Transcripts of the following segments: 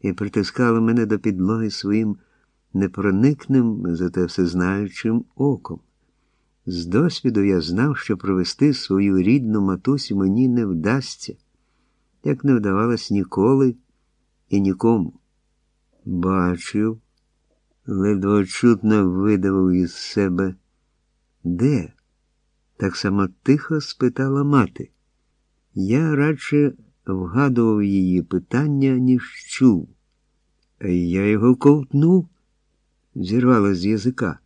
і притискала мене до підлоги своїм непроникним, зате всезнаючим оком. З досвіду я знав, що провести свою рідну матусю мені не вдасться, як не вдавалось ніколи і нікому. Бачив, ледве чутно видавив із себе. Де? Так само тихо спитала мати. Я радше вгадував її питання, ніж чув. Я його ковтнув, зірвала з язика.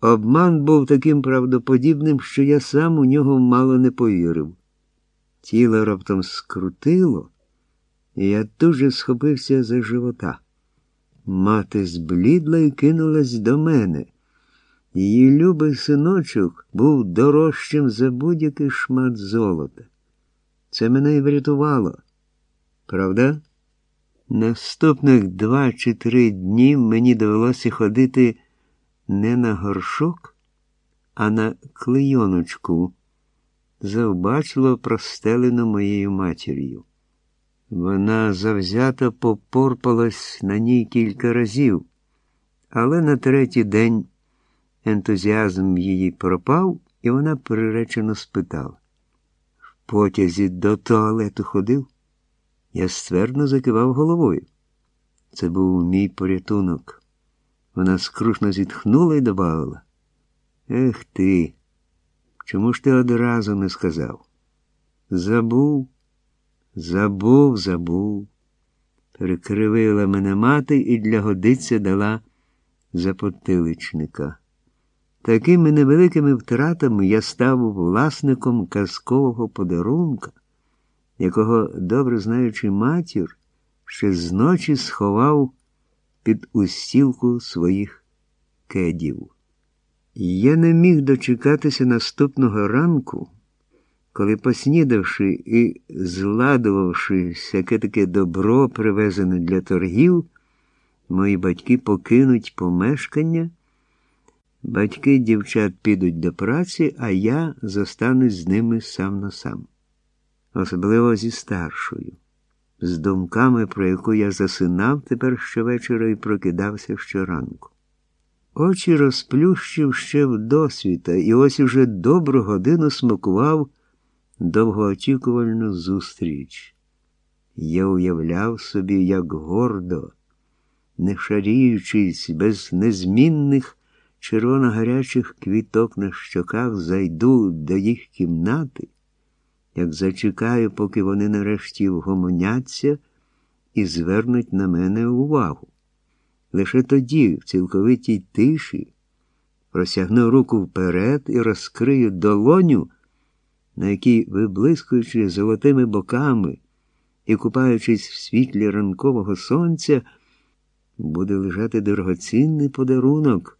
Обман був таким правдоподібним, що я сам у нього мало не повірив. Тіло раптом скрутило, і я дуже схопився за живота. Мати зблідла і кинулась до мене. Її любий синочок був дорожчим за будь-який шмат золота. Це мене і врятувало. Правда? Наступних два чи три дні мені довелося ходити не на горшок, а на клейоночку, завбачливо простелену моєю матір'ю. Вона завзято попорпалась на ній кілька разів, але на третій день ентузіазм її пропав, і вона приречено спитала. Потязі до туалету ходив? Я ствердно закивав головою. Це був мій порятунок. Вона скрушно зітхнула і добавила. Ех ти, чому ж ти одразу не сказав? Забув, забув, забув. Перекривила мене мати і для годиця дала запотиличника. Такими невеликими втратами я став власником казкового подарунка, якого, добре знаючи матір, ще зночі сховав під устілку своїх кедів. Я не міг дочекатися наступного ранку, коли, поснідавши і зладувавши всяке таке добро, привезене для торгів, мої батьки покинуть помешкання. Батьки дівчат підуть до праці, а я зостанусь з ними сам на сам. Особливо зі старшою, з думками, про яку я засинав тепер щовечора і прокидався щоранку. Очі розплющив ще в досвіта, і ось уже добру годину смакував довгоочікувальну зустріч. Я уявляв собі, як гордо, не шаріючись без незмінних червоно-гарячих квіток на щоках, зайду до їх кімнати, як зачекаю, поки вони нарешті вгомоняться і звернуть на мене увагу. Лише тоді, в цілковитій тиші, просягну руку вперед і розкрию долоню, на якій, виблискуючи золотими боками і купаючись в світлі ранкового сонця, буде лежати дорогоцінний подарунок,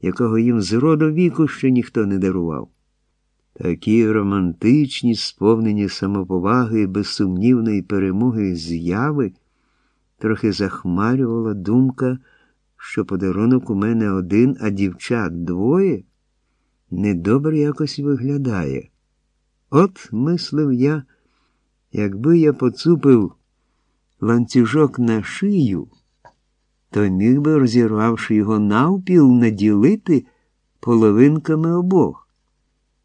якого їм з роду віку ще ніхто не дарував. Такі романтичні, сповнені самоповаги і безсумнівної перемоги зяви трохи захмарювала думка, що подарунок у мене один, а дівчат двоє недобре якось виглядає. От, мислив я, якби я поцупив ланцюжок на шию, то міг би, розірвавши його навпіл, наділити половинками обох.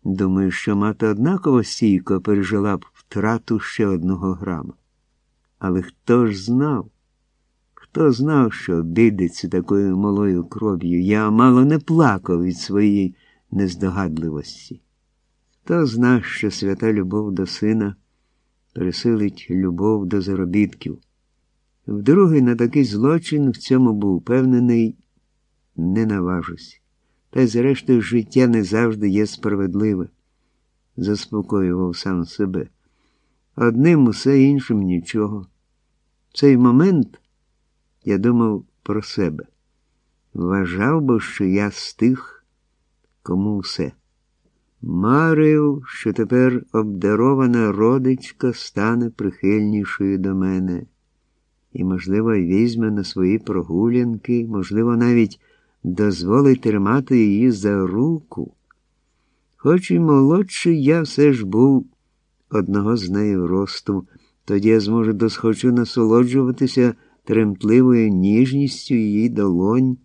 Думаю, що мати однаково стійко пережила б втрату ще одного грама. Але хто ж знав? Хто знав, що обійдеться такою малою кров'ю, я мало не плакав від своєї нездогадливості. Хто зна, що свята любов до сина пересилить любов до заробітків. Вдруге, на такий злочин в цьому був впевнений, не наважусь. Та й, зрештою, життя не завжди є справедливе, заспокоював сам себе. Одним усе іншим нічого. В цей момент я думав про себе. Вважав би, що я з тих, кому все. Марив, що тепер обдарована родичка стане прихильнішою до мене і, можливо, візьме на свої прогулянки, можливо, навіть дозволить тримати її за руку. Хоч і молодший я все ж був одного з нею росту, тоді я зможу досхочу насолоджуватися тремтливою ніжністю її долонь.